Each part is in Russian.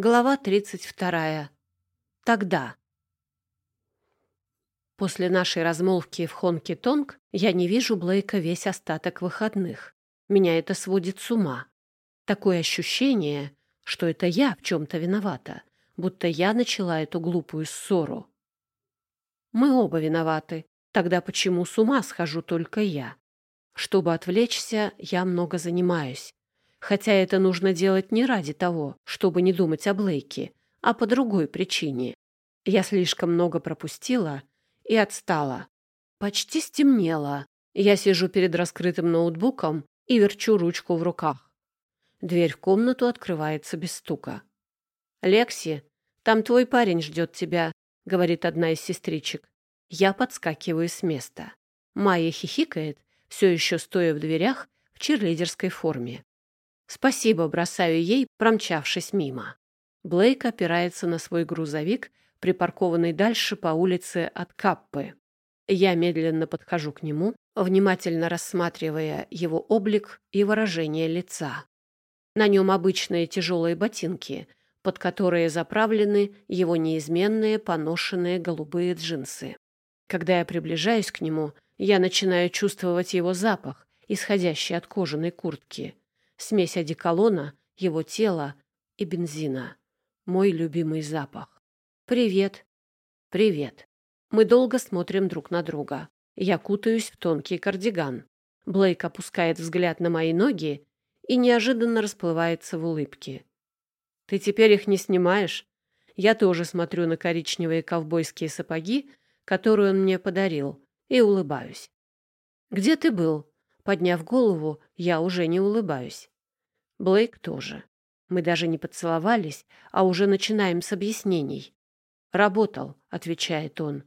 Глава 32. Тогда. После нашей размолвки в Хонки-Тонг я не вижу Блейка весь остаток выходных. Меня это сводит с ума. Такое ощущение, что это я в чем-то виновата, будто я начала эту глупую ссору. Мы оба виноваты. Тогда почему с ума схожу только я? Чтобы отвлечься, я много занимаюсь. Хотя это нужно делать не ради того, чтобы не думать о Блейке, а по другой причине. Я слишком много пропустила и отстала. Почти стемнело. Я сижу перед раскрытым ноутбуком и верчу ручку в руках. Дверь в комнату открывается без стука. «Лекси, там твой парень ждет тебя», — говорит одна из сестричек. Я подскакиваю с места. Майя хихикает, все еще стоя в дверях в чирлидерской форме. «Спасибо», — бросаю ей, промчавшись мимо. Блейк опирается на свой грузовик, припаркованный дальше по улице от Каппы. Я медленно подхожу к нему, внимательно рассматривая его облик и выражение лица. На нем обычные тяжелые ботинки, под которые заправлены его неизменные поношенные голубые джинсы. Когда я приближаюсь к нему, я начинаю чувствовать его запах, исходящий от кожаной куртки смесь одеколона, его тела и бензина. Мой любимый запах. «Привет». «Привет». Мы долго смотрим друг на друга. Я кутаюсь в тонкий кардиган. Блейк опускает взгляд на мои ноги и неожиданно расплывается в улыбке. «Ты теперь их не снимаешь?» Я тоже смотрю на коричневые ковбойские сапоги, которые он мне подарил, и улыбаюсь. «Где ты был?» Подняв голову, я уже не улыбаюсь. Блейк тоже. Мы даже не поцеловались, а уже начинаем с объяснений. «Работал», — отвечает он.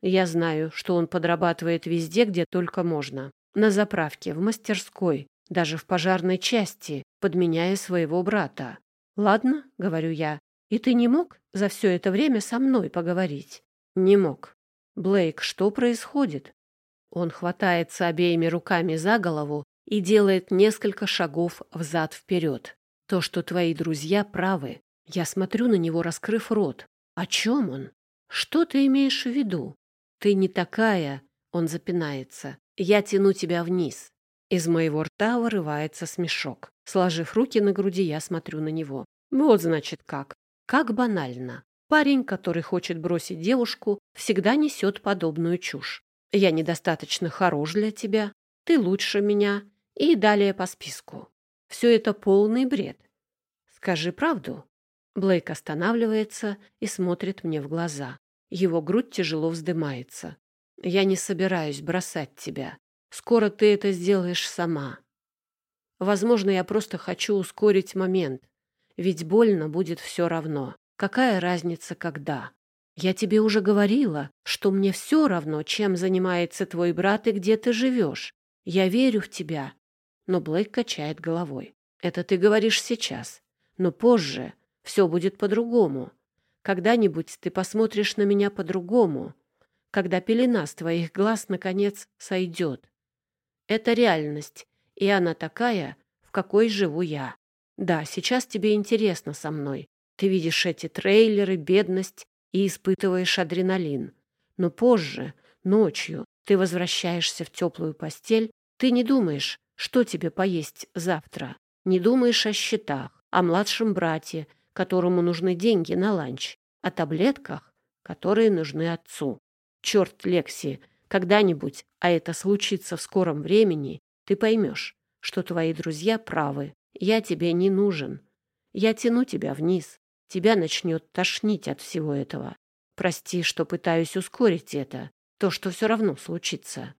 «Я знаю, что он подрабатывает везде, где только можно. На заправке, в мастерской, даже в пожарной части, подменяя своего брата. «Ладно», — говорю я, — «и ты не мог за все это время со мной поговорить?» «Не мог». «Блейк, что происходит?» Он хватается обеими руками за голову и делает несколько шагов взад-вперед. То, что твои друзья правы. Я смотрю на него, раскрыв рот. О чем он? Что ты имеешь в виду? Ты не такая, он запинается. Я тяну тебя вниз. Из моего рта вырывается смешок. Сложив руки на груди, я смотрю на него. Вот значит как. Как банально. Парень, который хочет бросить девушку, всегда несет подобную чушь. Я недостаточно хорош для тебя, ты лучше меня, и далее по списку. Все это полный бред. Скажи правду. Блейк останавливается и смотрит мне в глаза. Его грудь тяжело вздымается. Я не собираюсь бросать тебя. Скоро ты это сделаешь сама. Возможно, я просто хочу ускорить момент. Ведь больно будет все равно. Какая разница, когда? Я тебе уже говорила, что мне все равно, чем занимается твой брат и где ты живешь. Я верю в тебя. Но Блейк качает головой. Это ты говоришь сейчас. Но позже все будет по-другому. Когда-нибудь ты посмотришь на меня по-другому. Когда пелена с твоих глаз, наконец, сойдет. Это реальность, и она такая, в какой живу я. Да, сейчас тебе интересно со мной. Ты видишь эти трейлеры, бедность и испытываешь адреналин. Но позже, ночью, ты возвращаешься в теплую постель, ты не думаешь, что тебе поесть завтра, не думаешь о счетах, о младшем брате, которому нужны деньги на ланч, о таблетках, которые нужны отцу. Черт, Лекси, когда-нибудь, а это случится в скором времени, ты поймешь, что твои друзья правы. Я тебе не нужен. Я тяну тебя вниз, тебя начнет тошнить от всего этого. Прости, что пытаюсь ускорить это, то, что все равно случится.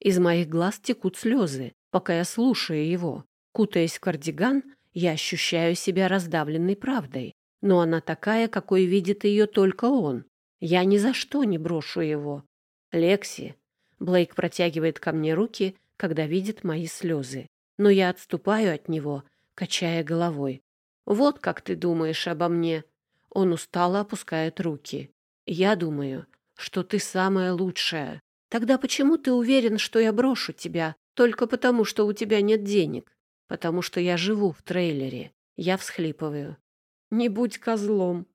Из моих глаз текут слезы, пока я слушаю его. Кутаясь в кардиган, я ощущаю себя раздавленной правдой. Но она такая, какой видит ее только он. Я ни за что не брошу его. Лекси. Блейк протягивает ко мне руки, когда видит мои слезы. Но я отступаю от него, качая головой. Вот как ты думаешь обо мне. Он устало опускает руки. Я думаю, что ты самая лучшая. Тогда почему ты уверен, что я брошу тебя только потому, что у тебя нет денег? Потому что я живу в трейлере. Я всхлипываю. Не будь козлом.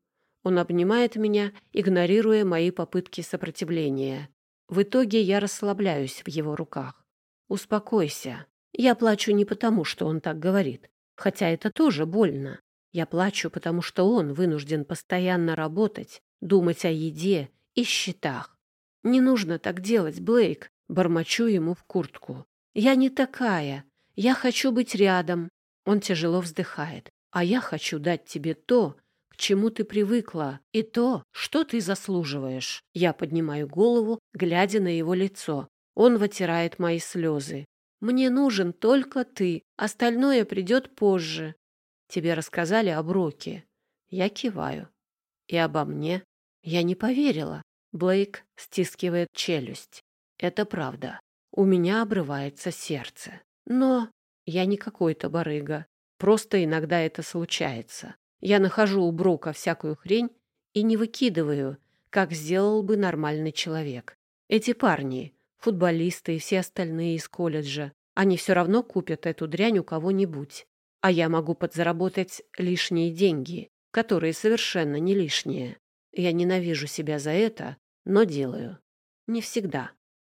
Он обнимает меня, игнорируя мои попытки сопротивления. В итоге я расслабляюсь в его руках. Успокойся. Я плачу не потому, что он так говорит, хотя это тоже больно. Я плачу, потому что он вынужден постоянно работать, думать о еде и счетах. Не нужно так делать, Блейк, бормочу ему в куртку. Я не такая. Я хочу быть рядом. Он тяжело вздыхает. А я хочу дать тебе то, к чему ты привыкла, и то, что ты заслуживаешь. Я поднимаю голову, глядя на его лицо. Он вытирает мои слезы. Мне нужен только ты, остальное придет позже. Тебе рассказали о Броке. Я киваю. И обо мне. Я не поверила. Блейк стискивает челюсть. Это правда. У меня обрывается сердце. Но я не какой-то барыга. Просто иногда это случается. Я нахожу у Брока всякую хрень и не выкидываю, как сделал бы нормальный человек. Эти парни, футболисты и все остальные из колледжа, они все равно купят эту дрянь у кого-нибудь. А я могу подзаработать лишние деньги, которые совершенно не лишние. Я ненавижу себя за это, но делаю. Не всегда.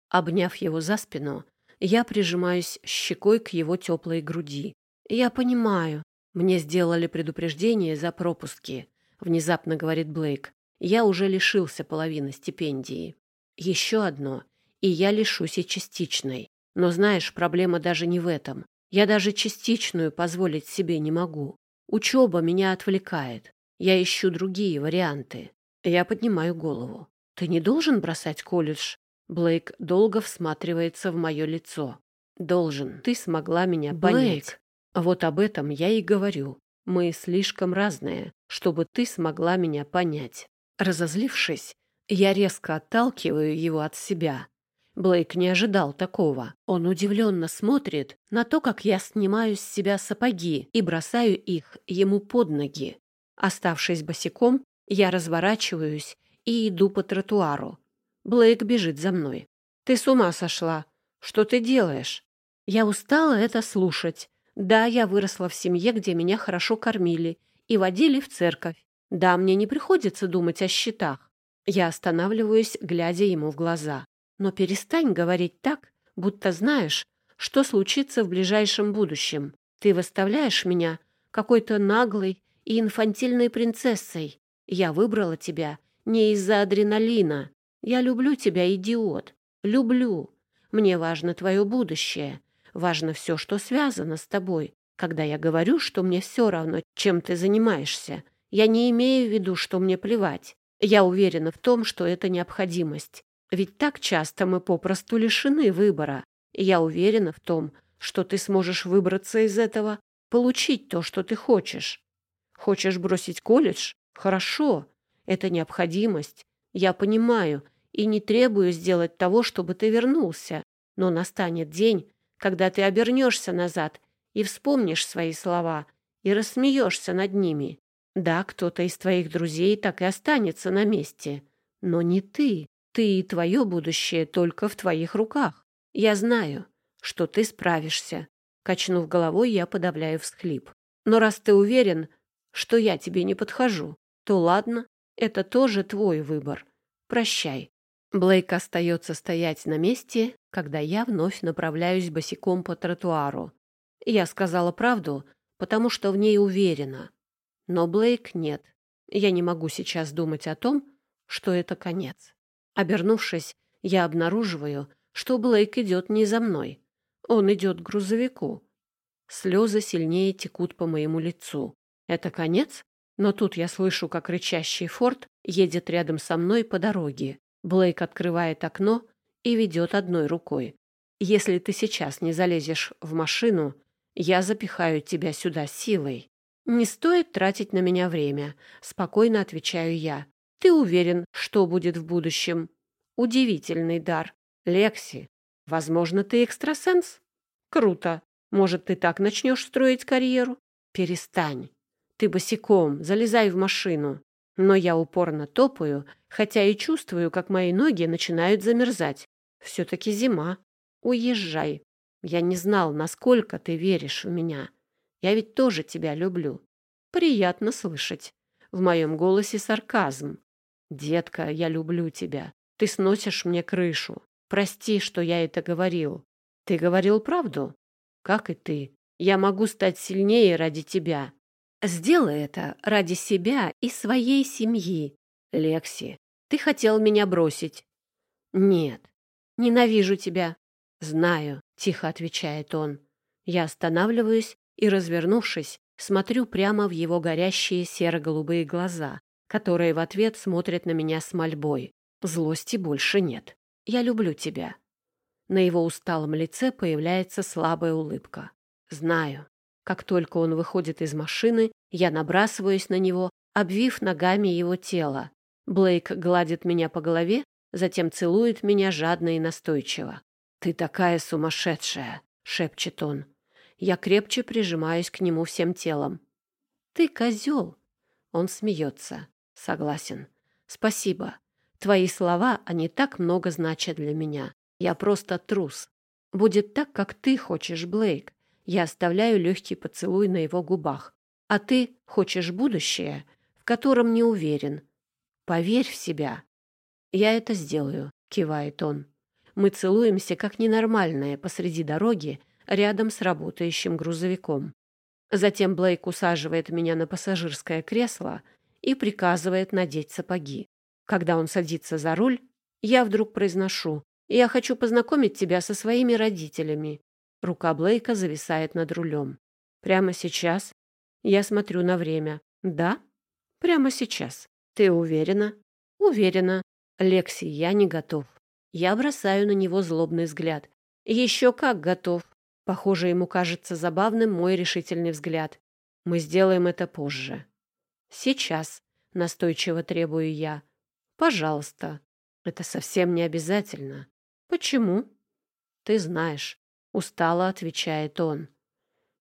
Обняв его за спину, я прижимаюсь щекой к его теплой груди. «Я понимаю. Мне сделали предупреждение за пропуски», — внезапно говорит Блейк. «Я уже лишился половины стипендии. Еще одно, и я лишусь и частичной. Но знаешь, проблема даже не в этом. Я даже частичную позволить себе не могу. Учеба меня отвлекает. Я ищу другие варианты. Я поднимаю голову. Ты не должен бросать колледж? Блейк долго всматривается в мое лицо. Должен. Ты смогла меня Блейк. понять. Вот об этом я и говорю. Мы слишком разные, чтобы ты смогла меня понять. Разозлившись, я резко отталкиваю его от себя. Блейк не ожидал такого. Он удивленно смотрит на то, как я снимаю с себя сапоги и бросаю их ему под ноги. Оставшись босиком, я разворачиваюсь и иду по тротуару. Блейк бежит за мной. «Ты с ума сошла! Что ты делаешь?» Я устала это слушать. Да, я выросла в семье, где меня хорошо кормили и водили в церковь. Да, мне не приходится думать о счетах. Я останавливаюсь, глядя ему в глаза. Но перестань говорить так, будто знаешь, что случится в ближайшем будущем. Ты выставляешь меня какой-то наглой и инфантильной принцессой. Я выбрала тебя не из-за адреналина. Я люблю тебя, идиот. Люблю. Мне важно твое будущее. Важно все, что связано с тобой. Когда я говорю, что мне все равно, чем ты занимаешься, я не имею в виду, что мне плевать. Я уверена в том, что это необходимость. Ведь так часто мы попросту лишены выбора. И я уверена в том, что ты сможешь выбраться из этого, получить то, что ты хочешь. Хочешь бросить колледж? Хорошо. Это необходимость. Я понимаю и не требую сделать того, чтобы ты вернулся. Но настанет день, когда ты обернешься назад и вспомнишь свои слова и рассмеешься над ними. Да, кто-то из твоих друзей так и останется на месте, но не ты. Ты и твое будущее только в твоих руках. Я знаю, что ты справишься. Качнув головой, я подавляю всхлип. Но раз ты уверен, что я тебе не подхожу, то ладно, это тоже твой выбор. Прощай. Блейк остается стоять на месте, когда я вновь направляюсь босиком по тротуару. Я сказала правду, потому что в ней уверена. Но Блейк нет. Я не могу сейчас думать о том, что это конец. Обернувшись, я обнаруживаю, что Блейк идет не за мной. Он идет к грузовику. Слезы сильнее текут по моему лицу. Это конец? Но тут я слышу, как рычащий форт едет рядом со мной по дороге. Блейк открывает окно и ведет одной рукой. «Если ты сейчас не залезешь в машину, я запихаю тебя сюда силой». «Не стоит тратить на меня время», — спокойно отвечаю я. «Ты уверен, что будет в будущем?» «Удивительный дар. Лекси, возможно, ты экстрасенс?» «Круто. Может, ты так начнешь строить карьеру?» «Перестань. Ты босиком, залезай в машину». Но я упорно топаю, хотя и чувствую, как мои ноги начинают замерзать. Все-таки зима. Уезжай. Я не знал, насколько ты веришь в меня. Я ведь тоже тебя люблю. Приятно слышать. В моем голосе сарказм. «Детка, я люблю тебя. Ты сносишь мне крышу. Прости, что я это говорил. Ты говорил правду? Как и ты. Я могу стать сильнее ради тебя. Сделай это ради себя и своей семьи. Лекси, ты хотел меня бросить. Нет. Ненавижу тебя. Знаю, тихо отвечает он. Я останавливаюсь и, развернувшись, смотрю прямо в его горящие серо-голубые глаза, которые в ответ смотрят на меня с мольбой. Злости больше нет. Я люблю тебя». На его усталом лице появляется слабая улыбка. «Знаю. Как только он выходит из машины, я набрасываюсь на него, обвив ногами его тело. Блейк гладит меня по голове, затем целует меня жадно и настойчиво. «Ты такая сумасшедшая!» — шепчет он. Я крепче прижимаюсь к нему всем телом. «Ты козел!» Он смеется. «Согласен. Спасибо. Твои слова, они так много значат для меня. Я просто трус. Будет так, как ты хочешь, Блейк. Я оставляю легкий поцелуй на его губах. А ты хочешь будущее, в котором не уверен. Поверь в себя. Я это сделаю, кивает он. Мы целуемся, как ненормальные, посреди дороги, рядом с работающим грузовиком. Затем Блейк усаживает меня на пассажирское кресло и приказывает надеть сапоги. Когда он садится за руль, я вдруг произношу «Я хочу познакомить тебя со своими родителями». Рука Блейка зависает над рулем. «Прямо сейчас?» Я смотрю на время. «Да? Прямо сейчас. Ты уверена?» «Уверена. Лекси, я не готов». Я бросаю на него злобный взгляд. «Еще как готов». Похоже, ему кажется забавным мой решительный взгляд. «Мы сделаем это позже». «Сейчас», — настойчиво требую я. Пожалуйста. Это совсем не обязательно. Почему? Ты знаешь. Устало отвечает он.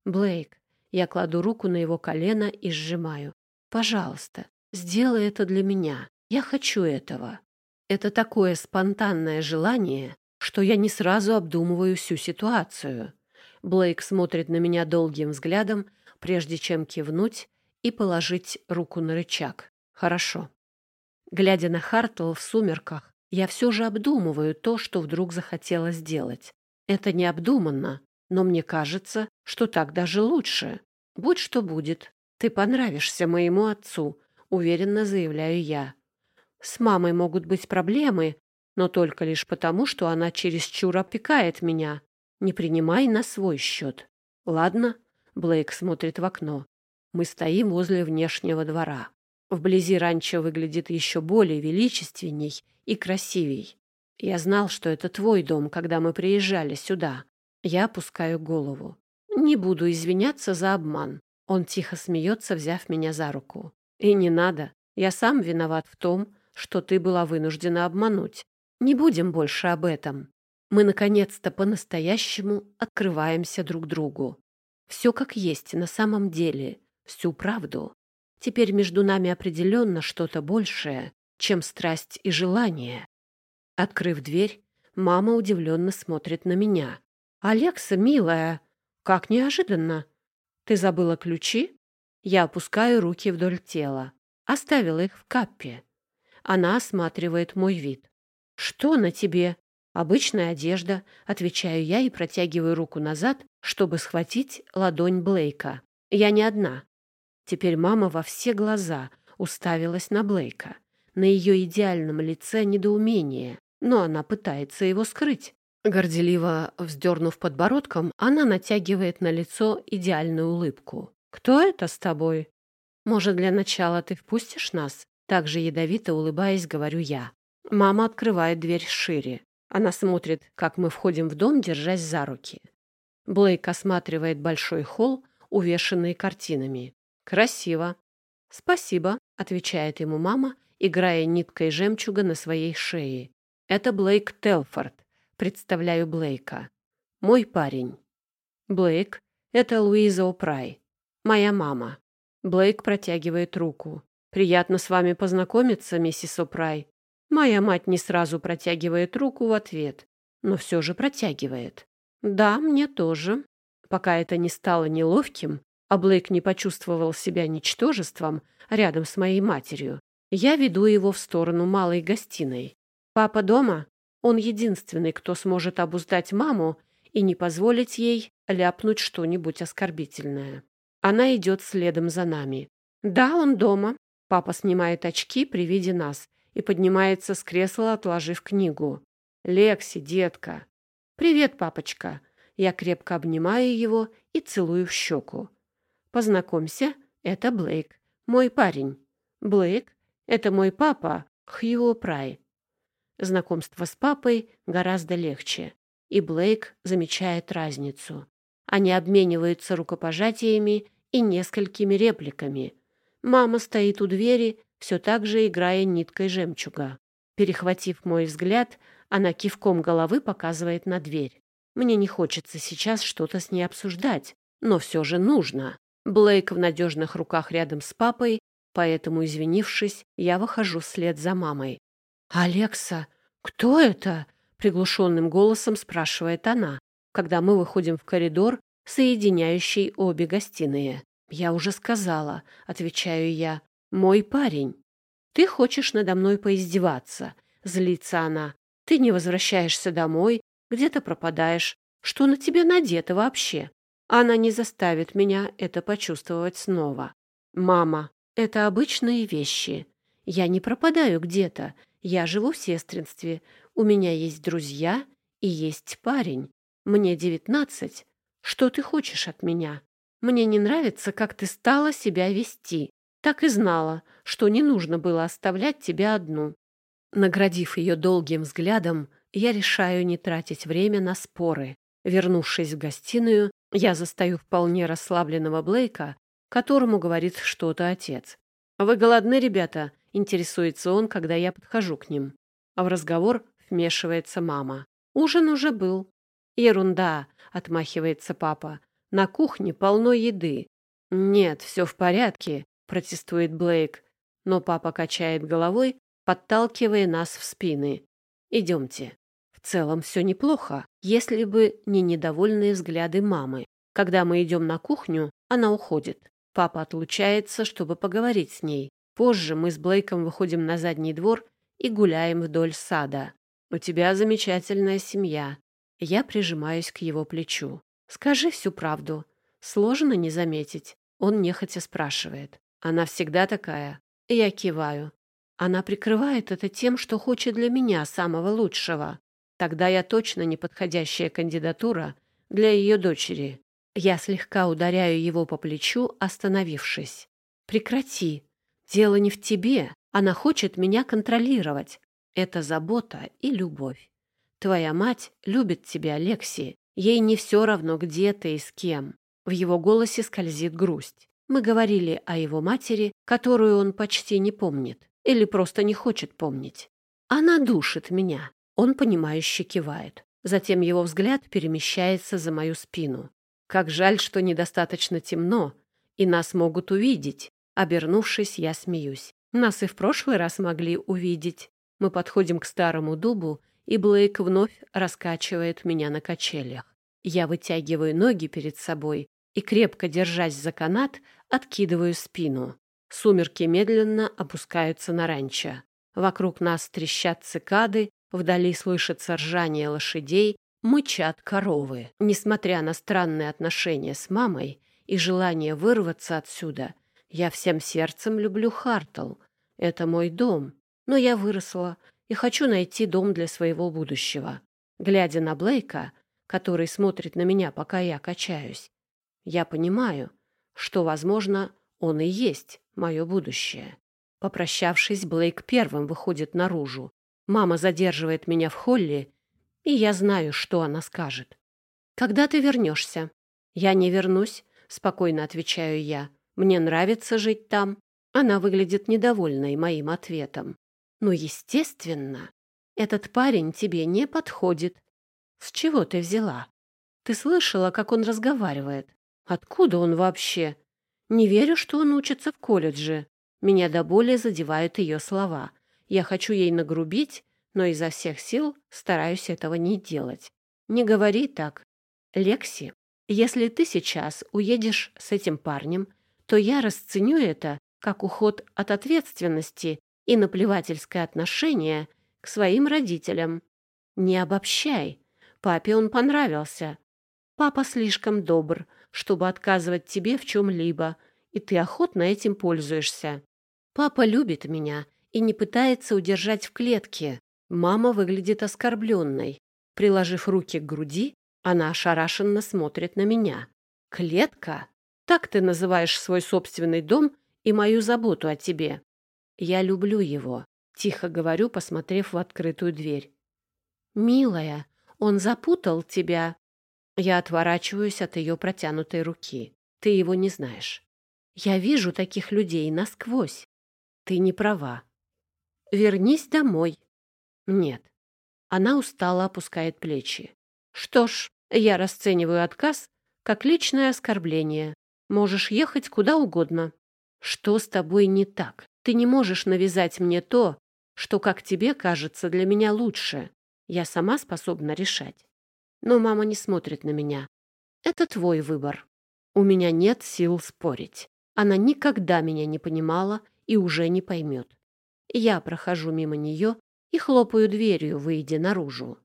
Блейк, я кладу руку на его колено и сжимаю. Пожалуйста, сделай это для меня. Я хочу этого. Это такое спонтанное желание, что я не сразу обдумываю всю ситуацию. Блейк смотрит на меня долгим взглядом, прежде чем кивнуть и положить руку на рычаг. Хорошо. Глядя на Хартл в сумерках, я все же обдумываю то, что вдруг захотела сделать. Это необдуманно, но мне кажется, что так даже лучше. Будь что будет, ты понравишься моему отцу, уверенно заявляю я. С мамой могут быть проблемы, но только лишь потому, что она чересчур опекает меня. Не принимай на свой счет. Ладно? Блейк смотрит в окно. Мы стоим возле внешнего двора. Вблизи ранчо выглядит еще более величественней и красивей. Я знал, что это твой дом, когда мы приезжали сюда. Я опускаю голову. Не буду извиняться за обман. Он тихо смеется, взяв меня за руку. И не надо. Я сам виноват в том, что ты была вынуждена обмануть. Не будем больше об этом. Мы, наконец-то, по-настоящему открываемся друг другу. Все как есть на самом деле, всю правду. Теперь между нами определенно что-то большее, чем страсть и желание. Открыв дверь, мама удивленно смотрит на меня. «Алекса, милая, как неожиданно! Ты забыла ключи?» Я опускаю руки вдоль тела. Оставила их в каппе. Она осматривает мой вид. «Что на тебе?» «Обычная одежда», — отвечаю я и протягиваю руку назад, чтобы схватить ладонь Блейка. «Я не одна. Теперь мама во все глаза уставилась на Блейка. На ее идеальном лице недоумение, но она пытается его скрыть. Горделиво вздернув подбородком, она натягивает на лицо идеальную улыбку. «Кто это с тобой?» «Может, для начала ты впустишь нас?» Также ядовито улыбаясь, говорю я. Мама открывает дверь шире. Она смотрит, как мы входим в дом, держась за руки. Блейк осматривает большой холл, увешанный картинами. «Красиво». «Спасибо», — отвечает ему мама, играя ниткой жемчуга на своей шее. «Это Блейк Телфорд. Представляю Блейка. Мой парень». «Блейк, это Луиза О'Прай. Моя мама». Блейк протягивает руку. «Приятно с вами познакомиться, миссис О'Прай». Моя мать не сразу протягивает руку в ответ, но все же протягивает. «Да, мне тоже». Пока это не стало неловким, а Блейк не почувствовал себя ничтожеством рядом с моей матерью, я веду его в сторону малой гостиной. Папа дома? Он единственный, кто сможет обуздать маму и не позволить ей ляпнуть что-нибудь оскорбительное. Она идет следом за нами. Да, он дома. Папа снимает очки при виде нас и поднимается с кресла, отложив книгу. «Лекси, детка!» «Привет, папочка!» Я крепко обнимаю его и целую в щеку. «Познакомься, это Блейк, мой парень. Блейк — это мой папа, Хьюо Прай». Знакомство с папой гораздо легче, и Блейк замечает разницу. Они обмениваются рукопожатиями и несколькими репликами. Мама стоит у двери, все так же играя ниткой жемчуга. Перехватив мой взгляд, она кивком головы показывает на дверь. Мне не хочется сейчас что-то с ней обсуждать, но все же нужно. Блейк в надежных руках рядом с папой, поэтому, извинившись, я выхожу вслед за мамой. «Алекса, кто это?» — приглушенным голосом спрашивает она, когда мы выходим в коридор, соединяющий обе гостиные. «Я уже сказала», — отвечаю я, — «мой парень». «Ты хочешь надо мной поиздеваться?» — злится она. «Ты не возвращаешься домой, где-то пропадаешь. Что на тебе надето вообще?» Она не заставит меня это почувствовать снова. «Мама, это обычные вещи. Я не пропадаю где-то. Я живу в сестринстве. У меня есть друзья и есть парень. Мне девятнадцать. Что ты хочешь от меня? Мне не нравится, как ты стала себя вести. Так и знала, что не нужно было оставлять тебя одну. Наградив ее долгим взглядом, я решаю не тратить время на споры. Вернувшись в гостиную, я застаю вполне расслабленного Блейка, которому говорит что-то отец. «Вы голодны, ребята?» — интересуется он, когда я подхожу к ним. А в разговор вмешивается мама. «Ужин уже был». «Ерунда», — отмахивается папа. «На кухне полно еды». «Нет, все в порядке», протестует Блейк, но папа качает головой, подталкивая нас в спины. Идемте. В целом все неплохо, если бы не недовольные взгляды мамы. Когда мы идем на кухню, она уходит. Папа отлучается, чтобы поговорить с ней. Позже мы с Блейком выходим на задний двор и гуляем вдоль сада. «У тебя замечательная семья». Я прижимаюсь к его плечу. «Скажи всю правду. Сложно не заметить». Он нехотя спрашивает. Она всегда такая. Я киваю. Она прикрывает это тем, что хочет для меня самого лучшего. Тогда я точно неподходящая кандидатура для ее дочери. Я слегка ударяю его по плечу, остановившись. «Прекрати. Дело не в тебе. Она хочет меня контролировать. Это забота и любовь. Твоя мать любит тебя, Алекси. Ей не все равно, где ты и с кем». В его голосе скользит грусть. Мы говорили о его матери, которую он почти не помнит или просто не хочет помнить. Она душит меня. Он, понимающе кивает. Затем его взгляд перемещается за мою спину. Как жаль, что недостаточно темно, и нас могут увидеть. Обернувшись, я смеюсь. Нас и в прошлый раз могли увидеть. Мы подходим к старому дубу, и Блейк вновь раскачивает меня на качелях. Я вытягиваю ноги перед собой и, крепко держась за канат, откидываю спину. Сумерки медленно опускаются на ранчо. Вокруг нас трещат цикады, вдали слышится ржание лошадей, мычат коровы. Несмотря на странные отношения с мамой и желание вырваться отсюда, я всем сердцем люблю Хартл. Это мой дом. Но я выросла и хочу найти дом для своего будущего. Глядя на Блейка, который смотрит на меня, пока я качаюсь, я понимаю, что, возможно, он и есть мое будущее. Попрощавшись, Блейк первым выходит наружу. Мама задерживает меня в холле, и я знаю, что она скажет. «Когда ты вернешься?» «Я не вернусь», — спокойно отвечаю я. «Мне нравится жить там». Она выглядит недовольной моим ответом. «Ну, естественно, этот парень тебе не подходит». «С чего ты взяла?» «Ты слышала, как он разговаривает?» Откуда он вообще? Не верю, что он учится в колледже. Меня до боли задевают ее слова. Я хочу ей нагрубить, но изо всех сил стараюсь этого не делать. Не говори так. Лекси, Если ты сейчас уедешь с этим парнем, то я расценю это как уход от ответственности и наплевательское отношение к своим родителям. Не обобщай. Папе он понравился. Папа слишком добр, чтобы отказывать тебе в чем-либо, и ты охотно этим пользуешься. Папа любит меня и не пытается удержать в клетке. Мама выглядит оскорбленной. Приложив руки к груди, она ошарашенно смотрит на меня. «Клетка? Так ты называешь свой собственный дом и мою заботу о тебе?» «Я люблю его», — тихо говорю, посмотрев в открытую дверь. «Милая, он запутал тебя». Я отворачиваюсь от ее протянутой руки. «Ты его не знаешь. Я вижу таких людей насквозь. Ты не права. Вернись домой». «Нет». Она устало опускает плечи. «Что ж, я расцениваю отказ как личное оскорбление. Можешь ехать куда угодно. Что с тобой не так? Ты не можешь навязать мне то, что, как тебе кажется, для меня лучше. Я сама способна решать. Но мама не смотрит на меня. Это твой выбор. У меня нет сил спорить. Она никогда меня не понимала и уже не поймет. Я прохожу мимо нее и хлопаю дверью, выйдя наружу.